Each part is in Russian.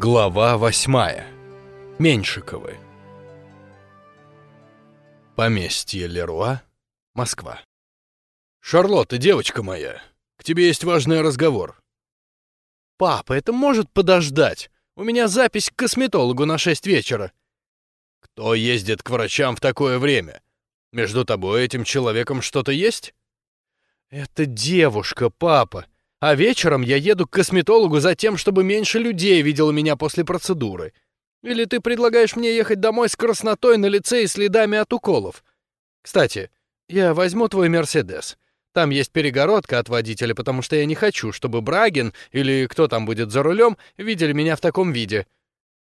Глава восьмая. Меньшиковы. Поместье Леруа, Москва. «Шарлотта, девочка моя, к тебе есть важный разговор». «Папа, это может подождать? У меня запись к косметологу на шесть вечера». «Кто ездит к врачам в такое время? Между тобой и этим человеком что-то есть?» «Это девушка, папа. А вечером я еду к косметологу за тем, чтобы меньше людей видело меня после процедуры. Или ты предлагаешь мне ехать домой с краснотой на лице и следами от уколов? Кстати, я возьму твой Мерседес. Там есть перегородка от водителя, потому что я не хочу, чтобы Брагин или кто там будет за рулем видели меня в таком виде.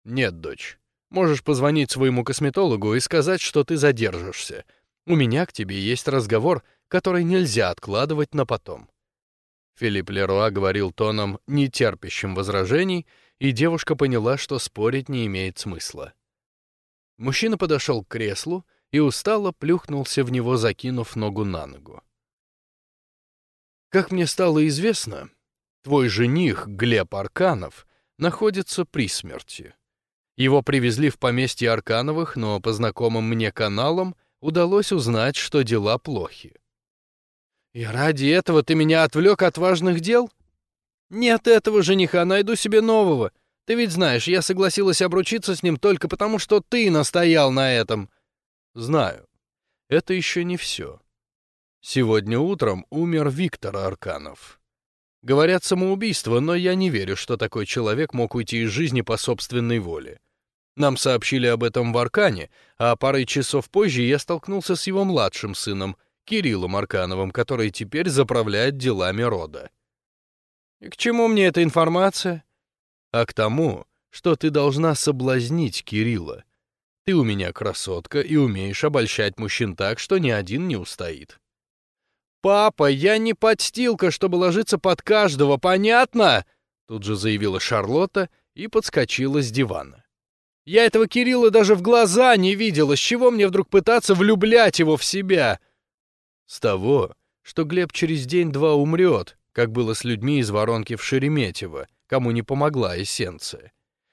Нет, дочь. Можешь позвонить своему косметологу и сказать, что ты задержишься. У меня к тебе есть разговор, который нельзя откладывать на потом. Филипп Леруа говорил тоном, не терпящим возражений, и девушка поняла, что спорить не имеет смысла. Мужчина подошел к креслу и устало плюхнулся в него, закинув ногу на ногу. «Как мне стало известно, твой жених, Глеб Арканов, находится при смерти. Его привезли в поместье Аркановых, но по знакомым мне каналам удалось узнать, что дела плохи. И ради этого ты меня отвлек от важных дел? Нет этого жениха, найду себе нового. Ты ведь знаешь, я согласилась обручиться с ним только потому, что ты настоял на этом. Знаю. Это еще не все. Сегодня утром умер Виктор Арканов. Говорят, самоубийство, но я не верю, что такой человек мог уйти из жизни по собственной воле. Нам сообщили об этом в Аркане, а парой часов позже я столкнулся с его младшим сыном, Кириллом Аркановым, который теперь заправляет делами рода. И к чему мне эта информация? А к тому, что ты должна соблазнить Кирилла. Ты у меня красотка и умеешь обольщать мужчин так, что ни один не устоит. «Папа, я не подстилка, чтобы ложиться под каждого, понятно?» Тут же заявила Шарлотта и подскочила с дивана. «Я этого Кирилла даже в глаза не видела, с чего мне вдруг пытаться влюблять его в себя?» С того, что Глеб через день-два умрет, как было с людьми из воронки в Шереметьево, кому не помогла эссенция.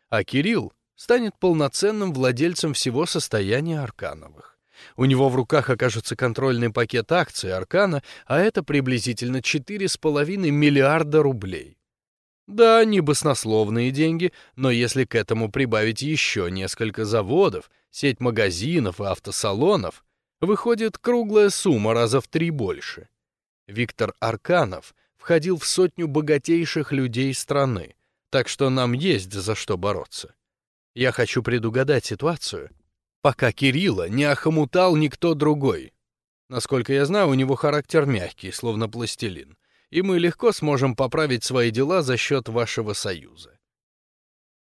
А Кирилл станет полноценным владельцем всего состояния Аркановых. У него в руках окажется контрольный пакет акций Аркана, а это приблизительно 4,5 миллиарда рублей. Да, не баснословные деньги, но если к этому прибавить еще несколько заводов, сеть магазинов и автосалонов, Выходит, круглая сумма раза в три больше. Виктор Арканов входил в сотню богатейших людей страны, так что нам есть за что бороться. Я хочу предугадать ситуацию, пока Кирилла не охомутал никто другой. Насколько я знаю, у него характер мягкий, словно пластилин, и мы легко сможем поправить свои дела за счет вашего союза.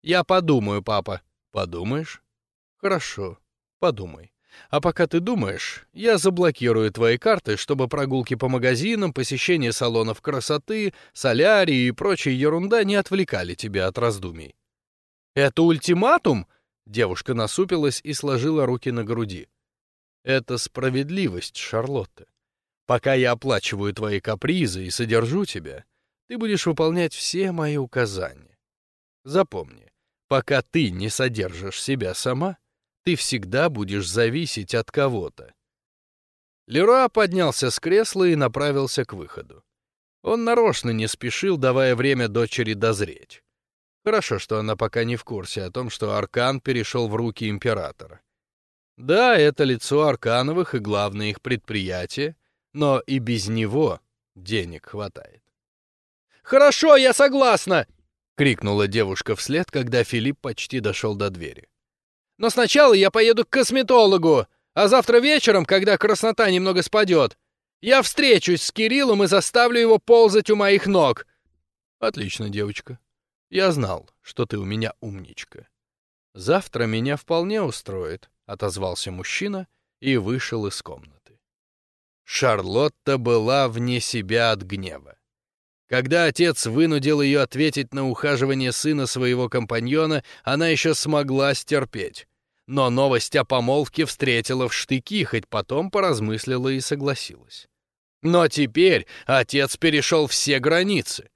Я подумаю, папа. Подумаешь? Хорошо, подумай. А пока ты думаешь, я заблокирую твои карты, чтобы прогулки по магазинам, посещение салонов красоты, солярии и прочая ерунда не отвлекали тебя от раздумий. Это ультиматум? Девушка насупилась и сложила руки на груди. Это справедливость, Шарлотта. Пока я оплачиваю твои капризы и содержу тебя, ты будешь выполнять все мои указания. Запомни, пока ты не содержишь себя сама, ты всегда будешь зависеть от кого-то. Леруа поднялся с кресла и направился к выходу. Он нарочно не спешил, давая время дочери дозреть. Хорошо, что она пока не в курсе о том, что Аркан перешел в руки императора. Да, это лицо Аркановых и главное их предприятие, но и без него денег хватает. «Хорошо, я согласна!» — крикнула девушка вслед, когда Филипп почти дошел до двери. Но сначала я поеду к косметологу, а завтра вечером, когда краснота немного спадет, я встречусь с Кириллом и заставлю его ползать у моих ног. Отлично, девочка. Я знал, что ты у меня умничка. Завтра меня вполне устроит, отозвался мужчина и вышел из комнаты. Шарлотта была вне себя от гнева. Когда отец вынудил ее ответить на ухаживание сына своего компаньона, она еще смогла стерпеть но новость о помолвке встретила в штыки, хоть потом поразмыслила и согласилась. Но теперь отец перешел все границы.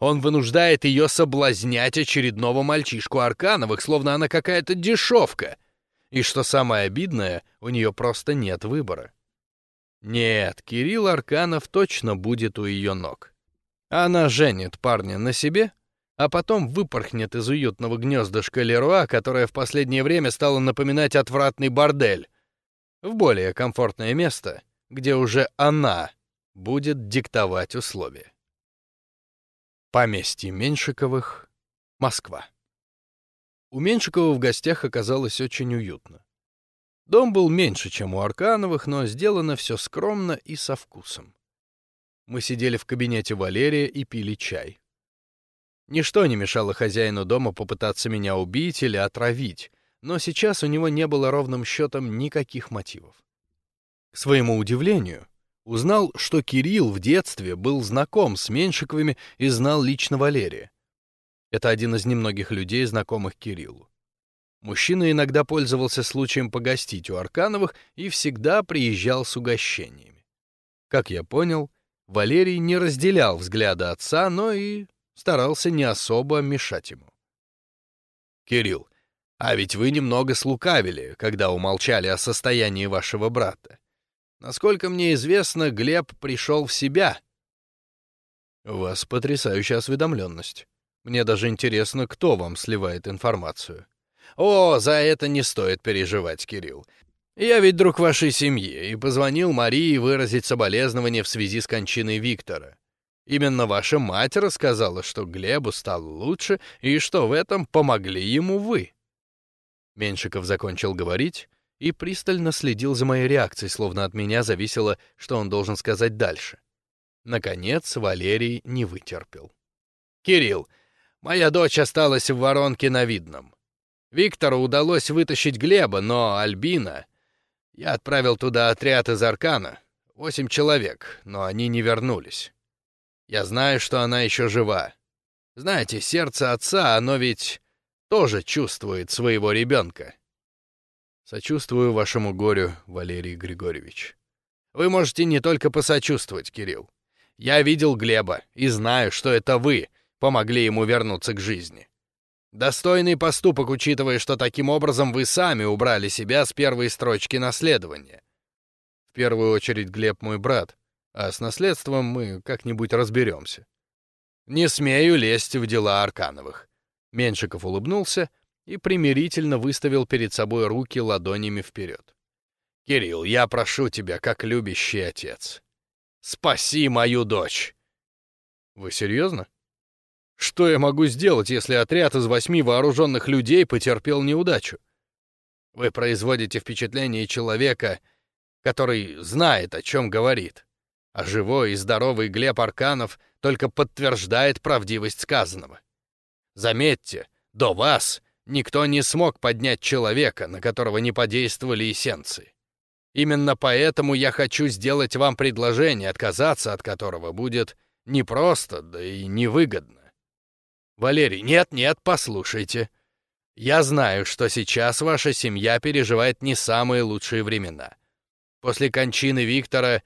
Он вынуждает ее соблазнять очередного мальчишку Аркановых, словно она какая-то дешевка. И что самое обидное, у нее просто нет выбора. Нет, Кирилл Арканов точно будет у ее ног. Она женит парня на себе, а потом выпорхнет из уютного гнездышка Леруа, которое в последнее время стало напоминать отвратный бордель, в более комфортное место, где уже она будет диктовать условия. Поместье Меньшиковых, Москва. У Меньшикова в гостях оказалось очень уютно. Дом был меньше, чем у Аркановых, но сделано все скромно и со вкусом. Мы сидели в кабинете Валерия и пили чай. Ничто не мешало хозяину дома попытаться меня убить или отравить, но сейчас у него не было ровным счетом никаких мотивов. К своему удивлению, Узнал, что Кирилл в детстве был знаком с Меньшиковыми и знал лично Валерия. Это один из немногих людей, знакомых Кириллу. Мужчина иногда пользовался случаем погостить у Аркановых и всегда приезжал с угощениями. Как я понял, Валерий не разделял взгляда отца, но и старался не особо мешать ему. «Кирилл, а ведь вы немного слукавили, когда умолчали о состоянии вашего брата. Насколько мне известно, Глеб пришел в себя. У вас потрясающая осведомленность. Мне даже интересно, кто вам сливает информацию. О, за это не стоит переживать, Кирилл. Я ведь друг вашей семьи и позвонил Марии выразить соболезнования в связи с кончиной Виктора. Именно ваша мать рассказала, что Глебу стало лучше и что в этом помогли ему вы. Меньшиков закончил говорить, и пристально следил за моей реакцией, словно от меня зависело, что он должен сказать дальше. Наконец Валерий не вытерпел. «Кирилл, моя дочь осталась в воронке на видном. Виктору удалось вытащить Глеба, но Альбина... Я отправил туда отряд из Аркана, восемь человек, но они не вернулись. Я знаю, что она еще жива. Знаете, сердце отца, оно ведь тоже чувствует своего ребенка. Сочувствую вашему горю, Валерий Григорьевич. Вы можете не только посочувствовать, Кирилл. Я видел Глеба и знаю, что это вы помогли ему вернуться к жизни. Достойный поступок, учитывая, что таким образом вы сами убрали себя с первой строчки наследования. В первую очередь Глеб мой брат, а с наследством мы как-нибудь разберемся. Не смею лезть в дела Аркановых. Меншиков улыбнулся, и примирительно выставил перед собой руки ладонями вперед. «Кирилл, я прошу тебя, как любящий отец. Спаси мою дочь!» «Вы серьезно? Что я могу сделать, если отряд из восьми вооруженных людей потерпел неудачу? Вы производите впечатление человека, который знает, о чем говорит, а живой и здоровый Глеб Арканов только подтверждает правдивость сказанного. Заметьте, до вас Никто не смог поднять человека, на которого не подействовали эссенции. Именно поэтому я хочу сделать вам предложение, отказаться от которого будет непросто, да и невыгодно. Валерий, нет-нет, послушайте. Я знаю, что сейчас ваша семья переживает не самые лучшие времена. После кончины Виктора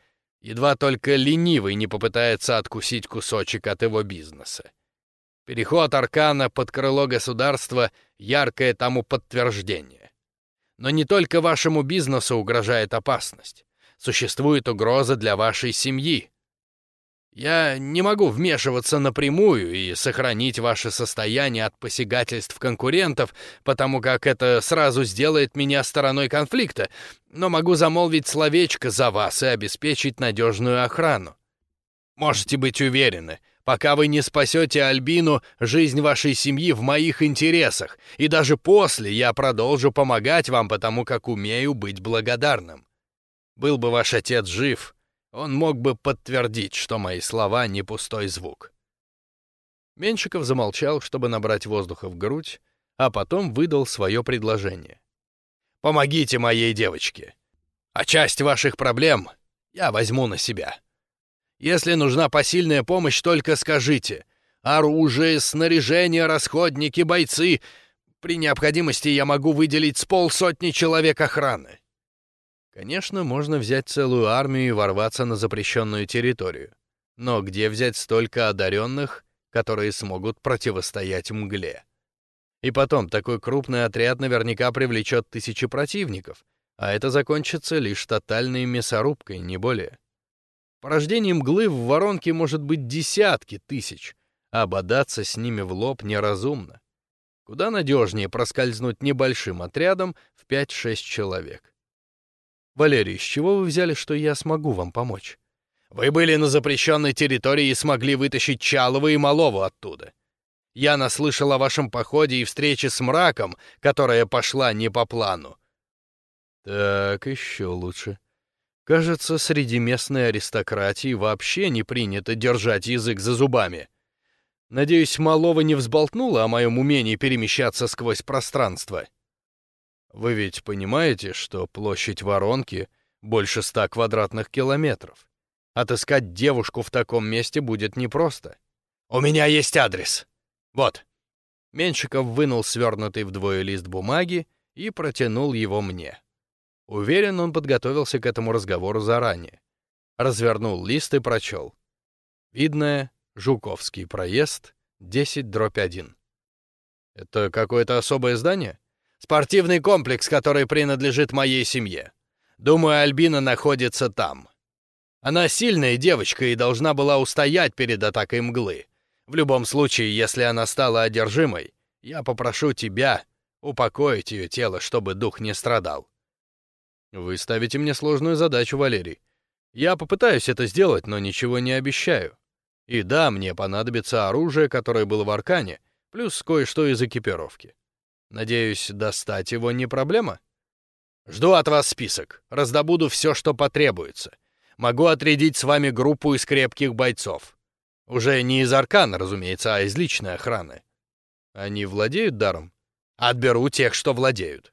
едва только ленивый не попытается откусить кусочек от его бизнеса. Переход Аркана под крыло государства — яркое тому подтверждение. Но не только вашему бизнесу угрожает опасность. Существует угроза для вашей семьи. Я не могу вмешиваться напрямую и сохранить ваше состояние от посягательств конкурентов, потому как это сразу сделает меня стороной конфликта, но могу замолвить словечко за вас и обеспечить надежную охрану. Можете быть уверены, Пока вы не спасете Альбину, жизнь вашей семьи в моих интересах, и даже после я продолжу помогать вам, потому как умею быть благодарным. Был бы ваш отец жив, он мог бы подтвердить, что мои слова не пустой звук. Меншиков замолчал, чтобы набрать воздуха в грудь, а потом выдал свое предложение. «Помогите моей девочке, а часть ваших проблем я возьму на себя». Если нужна посильная помощь, только скажите. Оружие, снаряжение, расходники, бойцы. При необходимости я могу выделить с полсотни человек охраны. Конечно, можно взять целую армию и ворваться на запрещенную территорию. Но где взять столько одаренных, которые смогут противостоять мгле. И потом, такой крупный отряд наверняка привлечет тысячи противников, а это закончится лишь тотальной мясорубкой, не более. Порождение мглы в воронке может быть десятки тысяч, а бодаться с ними в лоб неразумно. Куда надежнее проскользнуть небольшим отрядом в 5-6 человек. Валерий, с чего вы взяли, что я смогу вам помочь? Вы были на запрещенной территории и смогли вытащить Чалова и Малову оттуда. Я наслышал о вашем походе и встрече с мраком, которая пошла не по плану. Так, еще лучше. Кажется, среди местной аристократии вообще не принято держать язык за зубами. Надеюсь, Малова не взболтнула о моем умении перемещаться сквозь пространство. Вы ведь понимаете, что площадь воронки больше ста квадратных километров. Отыскать девушку в таком месте будет непросто. У меня есть адрес. Вот. Меншиков вынул свернутый вдвое лист бумаги и протянул его мне. Уверен, он подготовился к этому разговору заранее. Развернул лист и прочел. Видное, Жуковский проезд, 10 дробь 1. Это какое-то особое здание? Спортивный комплекс, который принадлежит моей семье. Думаю, Альбина находится там. Она сильная девочка и должна была устоять перед атакой мглы. В любом случае, если она стала одержимой, я попрошу тебя упокоить ее тело, чтобы дух не страдал. Вы ставите мне сложную задачу, Валерий. Я попытаюсь это сделать, но ничего не обещаю. И да, мне понадобится оружие, которое было в Аркане, плюс кое-что из экипировки. Надеюсь, достать его не проблема? Жду от вас список. Раздобуду все, что потребуется могу отрядить с вами группу из крепких бойцов. Уже не из Аркана, разумеется, а из личной охраны. Они владеют даром? Отберу тех, что владеют.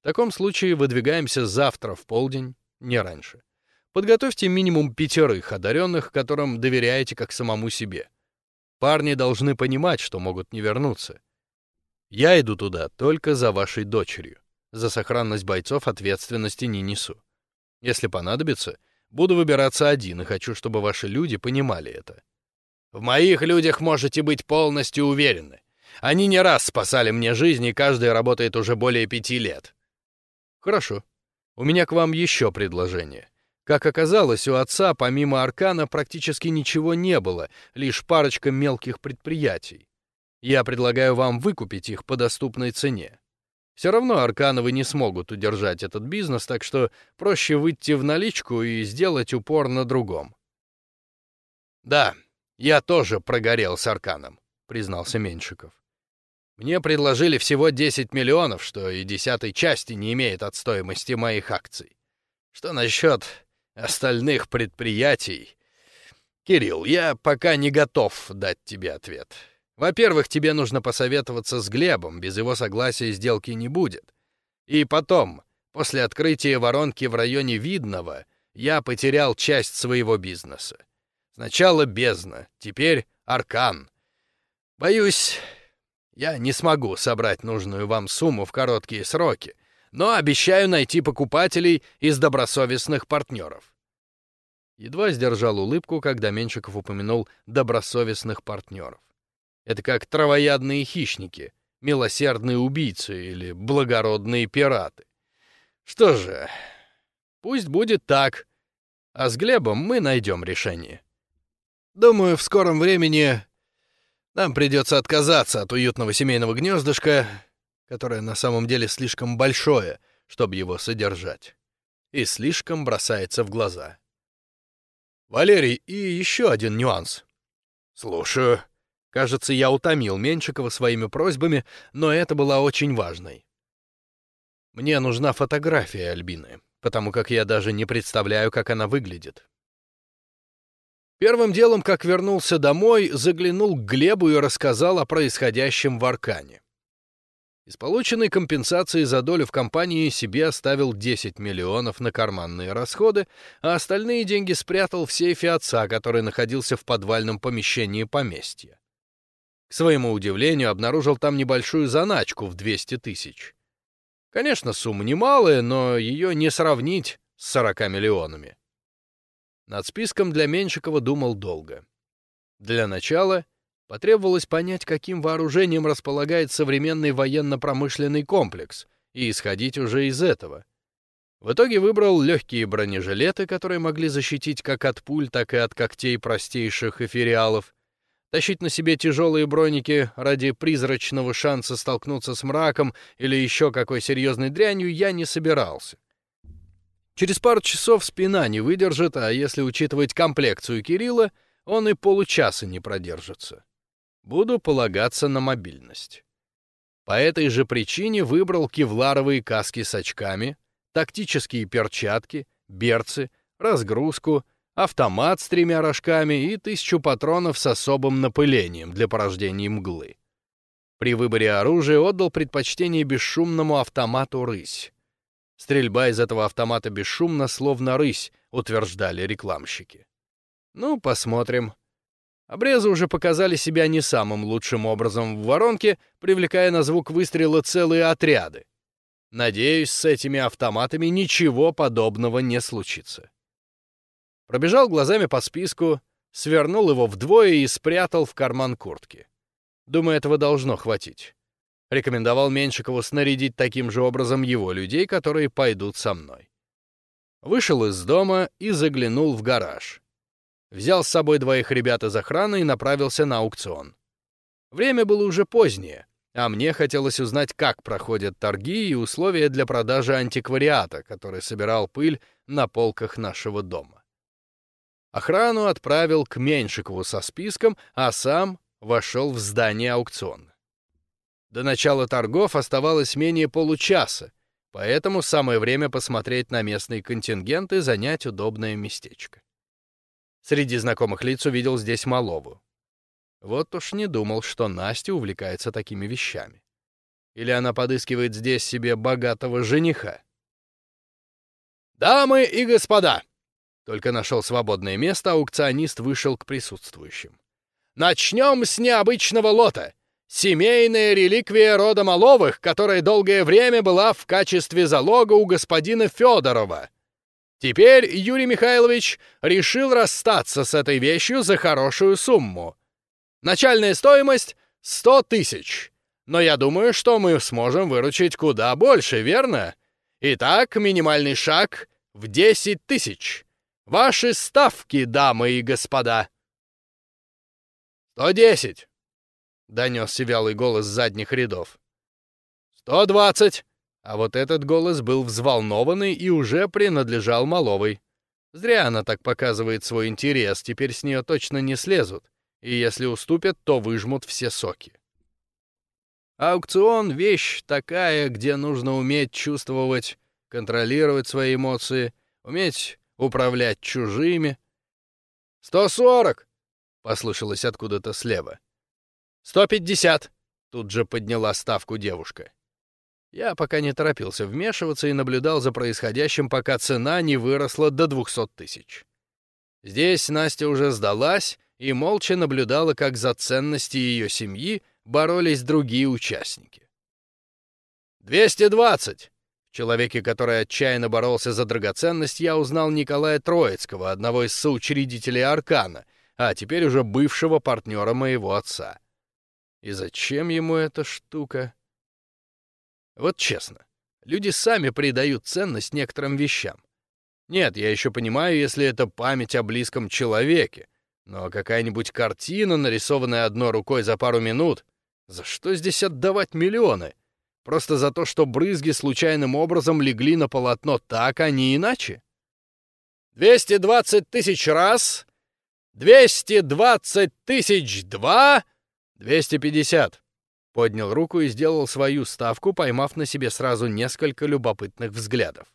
В таком случае выдвигаемся завтра в полдень, не раньше. Подготовьте минимум пятерых одаренных, которым доверяете как самому себе. Парни должны понимать, что могут не вернуться. Я иду туда только за вашей дочерью. За сохранность бойцов ответственности не несу. Если понадобится, Буду выбираться один и хочу, чтобы ваши люди понимали это. В моих людях можете быть полностью уверены. Они не раз спасали мне жизнь, и каждый работает уже более пяти лет. Хорошо. У меня к вам еще предложение. Как оказалось, у отца помимо Аркана практически ничего не было, лишь парочка мелких предприятий. Я предлагаю вам выкупить их по доступной цене. Все равно Аркановы не смогут удержать этот бизнес, так что проще выйти в наличку и сделать упор на другом. «Да, я тоже прогорел с Арканом», — признался Меньшиков. «Мне предложили всего 10 миллионов, что и десятой части не имеет от стоимости моих акций. Что насчет остальных предприятий? Кирилл, я пока не готов дать тебе ответ. Во-первых, тебе нужно посоветоваться с Глебом, без его согласия сделки не будет. И потом, после открытия воронки в районе Видного, я потерял часть своего бизнеса. Сначала бездна, теперь аркан. Боюсь, я не смогу собрать нужную вам сумму в короткие сроки, но обещаю найти покупателей из добросовестных партнеров. Едва сдержал улыбку, когда Меншиков упомянул добросовестных партнеров. Это как травоядные хищники, милосердные убийцы или благородные пираты. Что же, пусть будет так, а с Глебом мы найдем решение. Думаю, в скором времени нам придется отказаться от уютного семейного гнездышка, которое на самом деле слишком большое, чтобы его содержать, и слишком бросается в глаза. Валерий, и еще один нюанс. Слушаю. Кажется, я утомил Менчикова своими просьбами, но это была очень важной. Мне нужна фотография Альбины, потому как я даже не представляю, как она выглядит. Первым делом, как вернулся домой, заглянул к Глебу и рассказал о происходящем в Аркане. Из полученной компенсации за долю в компании себе оставил 10 миллионов на карманные расходы, а остальные деньги спрятал в сейфе отца, который находился в подвальном помещении поместья. К своему удивлению, обнаружил там небольшую заначку в 200 тысяч. Конечно, сумма немалая, но ее не сравнить с 40 миллионами. Над списком для Меньшикова думал долго. Для начала Потребовалось понять, каким вооружением располагает современный военно-промышленный комплекс, и исходить уже из этого. В итоге выбрал легкие бронежилеты, которые могли защитить как от пуль, так и от когтей простейших эфириалов. Тащить на себе тяжелые броники ради призрачного шанса столкнуться с мраком или еще какой серьезной дрянью я не собирался. Через пару часов спина не выдержит, а если учитывать комплекцию Кирилла, он и получаса не продержится. Буду полагаться на мобильность. По этой же причине выбрал кевларовые каски с очками, тактические перчатки, берцы, разгрузку, автомат с тремя рожками и тысячу патронов с особым напылением для порождения мглы. При выборе оружия отдал предпочтение бесшумному автомату «Рысь». Стрельба из этого автомата бесшумно, словно рысь, утверждали рекламщики. Ну, посмотрим. Обрезы уже показали себя не самым лучшим образом в воронке, привлекая на звук выстрела целые отряды. Надеюсь, с этими автоматами ничего подобного не случится. Пробежал глазами по списку, свернул его вдвое и спрятал в карман куртки. Думаю, этого должно хватить. Рекомендовал Меньшикову снарядить таким же образом его людей, которые пойдут со мной. Вышел из дома и заглянул в гараж. Взял с собой двоих ребят из охраны и направился на аукцион. Время было уже позднее, а мне хотелось узнать, как проходят торги и условия для продажи антиквариата, который собирал пыль на полках нашего дома. Охрану отправил к Меньшикову со списком, а сам вошел в здание аукциона. До начала торгов оставалось менее получаса, поэтому самое время посмотреть на местный контингент и занять удобное местечко. Среди знакомых лиц увидел здесь Малову. Вот уж не думал, что Настя увлекается такими вещами. Или она подыскивает здесь себе богатого жениха. «Дамы и господа!» Только нашел свободное место, аукционист вышел к присутствующим. «Начнем с необычного лота. Семейная реликвия рода Маловых, которая долгое время была в качестве залога у господина Федорова. Теперь Юрий Михайлович решил расстаться с этой вещью за хорошую сумму. Начальная стоимость — 100 тысяч. Но я думаю, что мы сможем выручить куда больше, верно? Итак, минимальный шаг в 10 тысяч. Ваши ставки, дамы и господа. 110. — донесся вялый голос задних рядов. «Сто двадцать!» А вот этот голос был взволнованный и уже принадлежал Маловой. Зря она так показывает свой интерес, теперь с нее точно не слезут, и если уступят, то выжмут все соки. Аукцион — вещь такая, где нужно уметь чувствовать, контролировать свои эмоции, уметь управлять чужими. «Сто сорок!» — послышалось откуда-то слева. «Сто пятьдесят!» — тут же подняла ставку девушка. Я пока не торопился вмешиваться и наблюдал за происходящим, пока цена не выросла до двухсот тысяч. Здесь Настя уже сдалась и молча наблюдала, как за ценности ее семьи боролись другие участники. «Двести двадцать!» В человеке, который отчаянно боролся за драгоценность, я узнал Николая Троицкого, одного из соучредителей Аркана, а теперь уже бывшего партнера моего отца. И зачем ему эта штука? Вот честно, люди сами придают ценность некоторым вещам. Нет, я еще понимаю, если это память о близком человеке, но какая-нибудь картина, нарисованная одной рукой за пару минут, за что здесь отдавать миллионы? Просто за то, что брызги случайным образом легли на полотно так, а не иначе? «Двести двадцать тысяч раз! Двести двадцать тысяч два!» «Двести пятьдесят!» Поднял руку и сделал свою ставку, поймав на себе сразу несколько любопытных взглядов.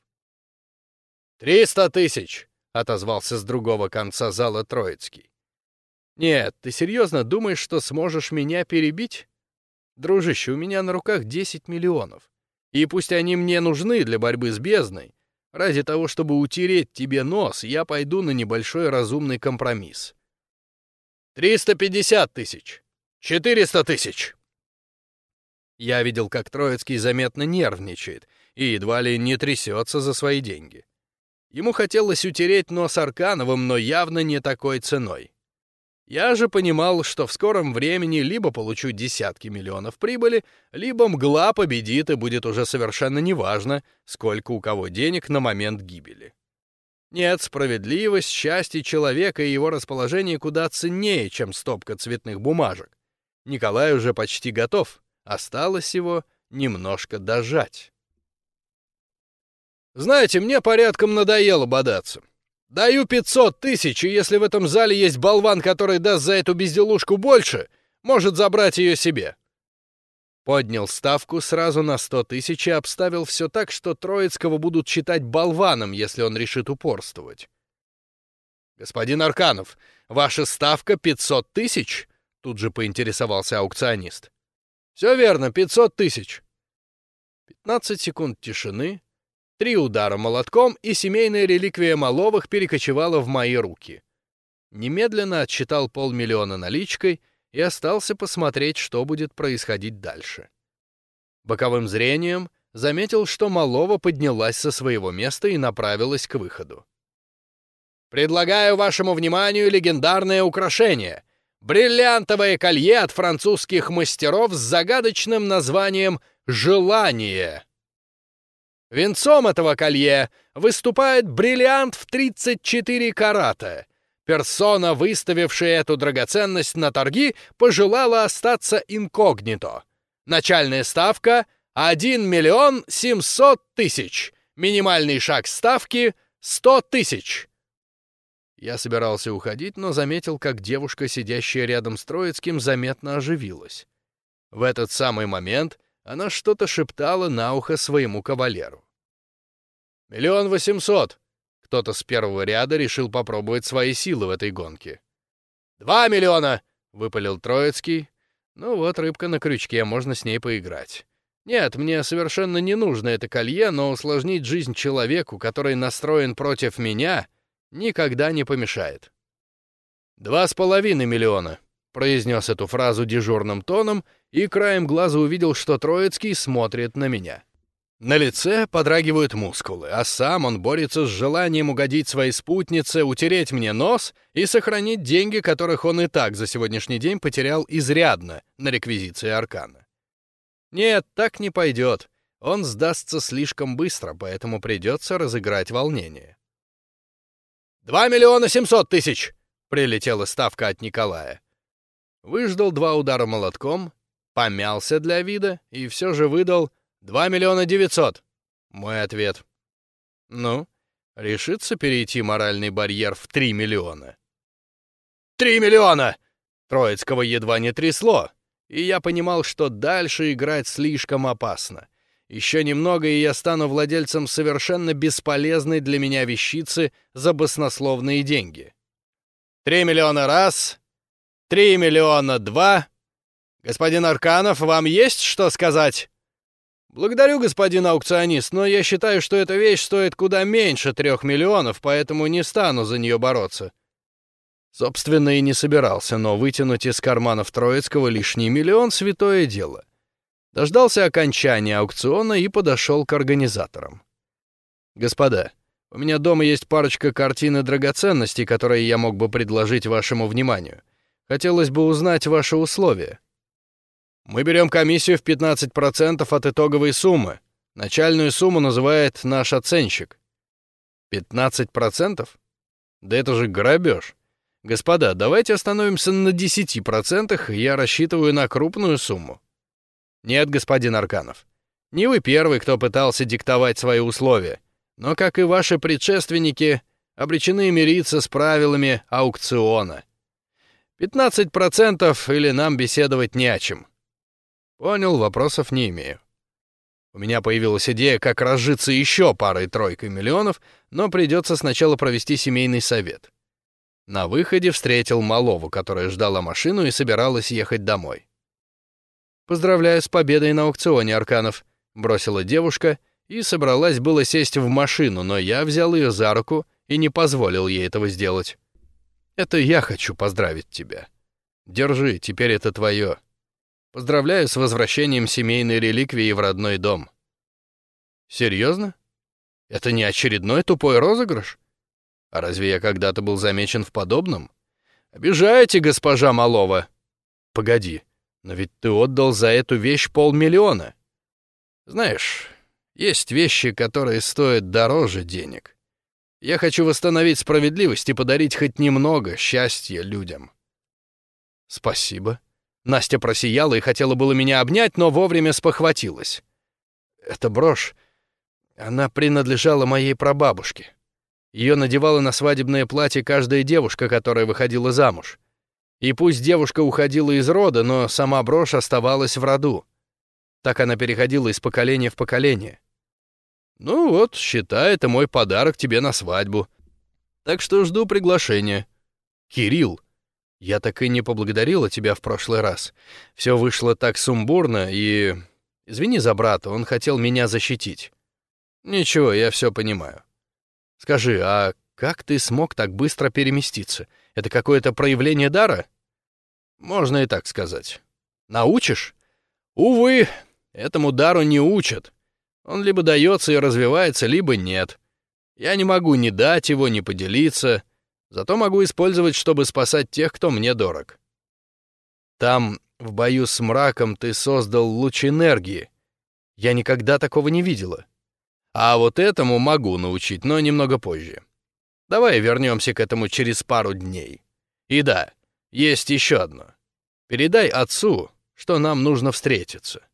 «Триста тысяч!» — отозвался с другого конца зала Троицкий. «Нет, ты серьезно думаешь, что сможешь меня перебить? Дружище, у меня на руках 10 миллионов. И пусть они мне нужны для борьбы с бездной, ради того, чтобы утереть тебе нос, я пойду на небольшой разумный компромисс. «Триста пятьдесят тысяч!» «Четыреста тысяч!» Я видел, как Троицкий заметно нервничает и едва ли не трясется за свои деньги. Ему хотелось утереть нос Аркановым, но явно не такой ценой. Я же понимал, что в скором времени либо получу десятки миллионов прибыли, либо мгла победит и будет уже совершенно неважно, сколько у кого денег на момент гибели. Нет, справедливость, счастье человека и его расположение куда ценнее, чем стопка цветных бумажек. Николай уже почти готов, осталось его немножко дожать. Знаете, мне порядком надоело бодаться. Даю 500 тысяч, и если в этом зале есть болван, который даст за эту безделушку больше, может забрать ее себе. Поднял ставку сразу на 100 тысяч и обставил все так, что Троицкого будут считать болваном, если он решит упорствовать. «Господин Арканов, ваша ставка 500 тысяч?» Тут же поинтересовался аукционист. «Все верно, 500 тысяч». 15 секунд тишины, Три удара молотком, и семейная реликвия Маловых перекочевала в мои руки. Немедленно отсчитал полмиллиона наличкой и остался посмотреть, что будет происходить дальше. Боковым зрением заметил, что Малова поднялась со своего места и направилась к выходу. «Предлагаю вашему вниманию легендарное украшение — бриллиантовое колье от французских мастеров с загадочным названием «Желание». Венцом этого колье выступает бриллиант в 34 карата. Персона, выставившая эту драгоценность на торги, пожелала остаться инкогнито. Начальная ставка — 1 миллион 700 тысяч. Минимальный шаг ставки — 100 тысяч. Я собирался уходить, но заметил, как девушка, сидящая рядом с Троицким, заметно оживилась. В этот самый момент она что-то шептала на ухо своему кавалеру. «Миллион восемьсот!» Кто-то с первого ряда решил попробовать свои силы в этой гонке. «Два миллиона!» — выпалил Троицкий. «Ну вот, рыбка на крючке, можно с ней поиграть. Нет, мне совершенно не нужно это колье, но усложнить жизнь человеку, который настроен против меня, никогда не помешает». «Два с половиной миллиона», — произнес эту фразу дежурным тоном и краем глаза увидел, что Троицкий смотрит на меня. На лице подрагивают мускулы, а сам он борется с желанием угодить своей спутнице, утереть мне нос и сохранить деньги, которых он и так за сегодняшний день потерял изрядно на реквизиции Аркана. Нет, так не пойдет. Он сдастся слишком быстро, поэтому придется разыграть волнение. «Два миллиона семьсот тысяч!» — прилетела ставка от Николая. Выждал два удара молотком, помялся для вида и все же выдал «Два миллиона девятьсот!» Мой ответ. «Ну, решится перейти моральный барьер в три миллиона?» «Три миллиона!» Троицкого едва не трясло, и я понимал, что дальше играть слишком опасно. Еще немного, и я стану владельцем совершенно бесполезной для меня вещицы за баснословные деньги. Три миллиона раз, три миллиона два. Господин Арканов, вам есть что сказать? «Благодарю, господин аукционист, но я считаю, что эта вещь стоит куда меньше трех миллионов, поэтому не стану за нее бороться». Собственно, и не собирался, но вытянуть из карманов Троицкого лишний миллион — святое дело. Дождался окончания аукциона и подошел к организаторам. «Господа, у меня дома есть парочка картин и драгоценностей, которые я мог бы предложить вашему вниманию. Хотелось бы узнать ваши условия». Мы берем комиссию в 15% от итоговой суммы. Начальную сумму называет наш оценщик. 15%? Да это же грабеж. Господа, давайте остановимся на 10%, я рассчитываю на крупную сумму. Нет, господин Арканов. Не вы первый, кто пытался диктовать свои условия, но, как и ваши предшественники, обречены мириться с правилами аукциона. 15% или нам беседовать не о чем. Понял, вопросов не имею. У меня появилась идея, как разжиться еще парой-тройкой миллионов, но придется сначала провести семейный совет. На выходе встретил Малову, которая ждала машину и собиралась ехать домой. «Поздравляю с победой на аукционе, Арканов», — бросила девушка и собралась было сесть в машину, но я взял ее за руку и не позволил ей этого сделать. «Это я хочу поздравить тебя. Держи, теперь это твое. Поздравляю с возвращением семейной реликвии в родной дом. Серьезно? Это не очередной тупой розыгрыш? А разве я когда-то был замечен в подобном? «Обижаете, госпожа Малова?» «Погоди, но ведь ты отдал за эту вещь полмиллиона». «Знаешь, есть вещи, которые стоят дороже денег. Я хочу восстановить справедливость и подарить хоть немного счастья людям». «Спасибо». Настя просияла и хотела было меня обнять, но вовремя спохватилась. «Эта брошь, она принадлежала моей прабабушке. Ее надевала на свадебное платье каждая девушка, которая выходила замуж. И пусть девушка уходила из рода, но сама брошь оставалась в роду. Так она переходила из поколения в поколение. Ну вот, считай, это мой подарок тебе на свадьбу. Так что жду приглашения. Кирилл, я так и не поблагодарила тебя в прошлый раз. Все вышло так сумбурно, и... Извини за брата, он хотел меня защитить. Ничего, я все понимаю. Скажи, а как ты смог так быстро переместиться? Это какое-то проявление дара? Можно и так сказать. Научишь? Увы, этому дару не учат. Он либо дается и развивается, либо нет. Я не могу ни дать его, ни поделиться, зато могу использовать, чтобы спасать тех, кто мне дорог. Там, в бою с мраком, ты создал луч энергии. Я никогда такого не видела. А вот этому могу научить, но немного позже. Давай вернемся к этому через пару дней. И да, есть еще одно. Передай отцу, что нам нужно встретиться.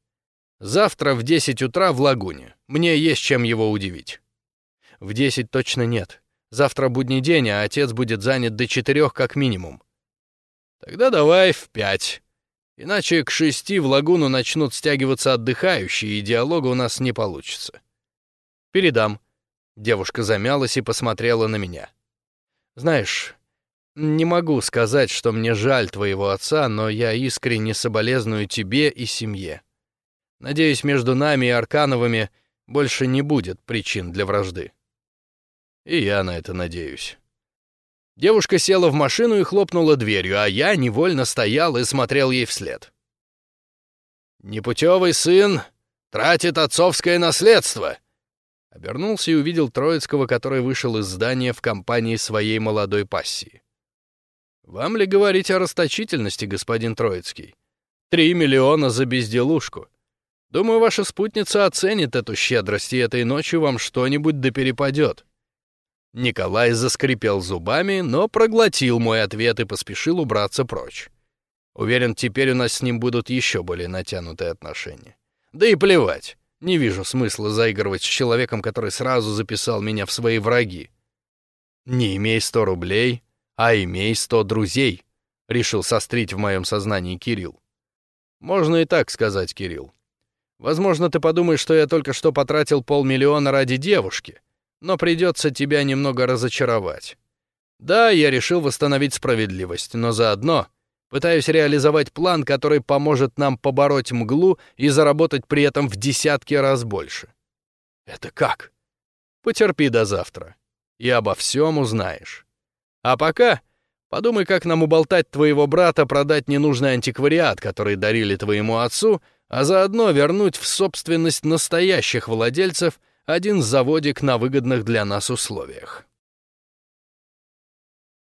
Завтра в 10 утра в лагуне. Мне есть чем его удивить. В 10 точно нет. Завтра будний день, а отец будет занят до четырех как минимум. Тогда давай в пять. Иначе к шести в лагуну начнут стягиваться отдыхающие, и диалога у нас не получится. «Передам». Девушка замялась и посмотрела на меня. «Знаешь, не могу сказать, что мне жаль твоего отца, но я искренне соболезную тебе и семье. Надеюсь, между нами и Аркановыми больше не будет причин для вражды». И я на это надеюсь. Девушка села в машину и хлопнула дверью, а я невольно стоял и смотрел ей вслед. «Непутевый сын тратит отцовское наследство», Обернулся и увидел Троицкого, который вышел из здания в компании своей молодой пассии. «Вам ли говорить о расточительности, господин Троицкий? Три миллиона за безделушку. Думаю, ваша спутница оценит эту щедрость, и этой ночью вам что-нибудь да перепадет». Николай заскрипел зубами, но проглотил мой ответ и поспешил убраться прочь. Уверен, теперь у нас с ним будут еще более натянутые отношения. Да и плевать. Не вижу смысла заигрывать с человеком, который сразу записал меня в свои враги. Не имей сто рублей, а имей сто друзей, решил сострить в моем сознании Кирилл. Можно и так сказать, Кирилл. Возможно, ты подумаешь, что я только что потратил полмиллиона ради девушки, но придется тебя немного разочаровать. Да, я решил восстановить справедливость, но заодно Пытаюсь реализовать план, который поможет нам побороть мглу и заработать при этом в десятки раз больше. Это как? Потерпи до завтра, и обо всем узнаешь. А пока подумай, как нам уболтать твоего брата продать ненужный антиквариат, который дарили твоему отцу, а заодно вернуть в собственность настоящих владельцев один заводик на выгодных для нас условиях.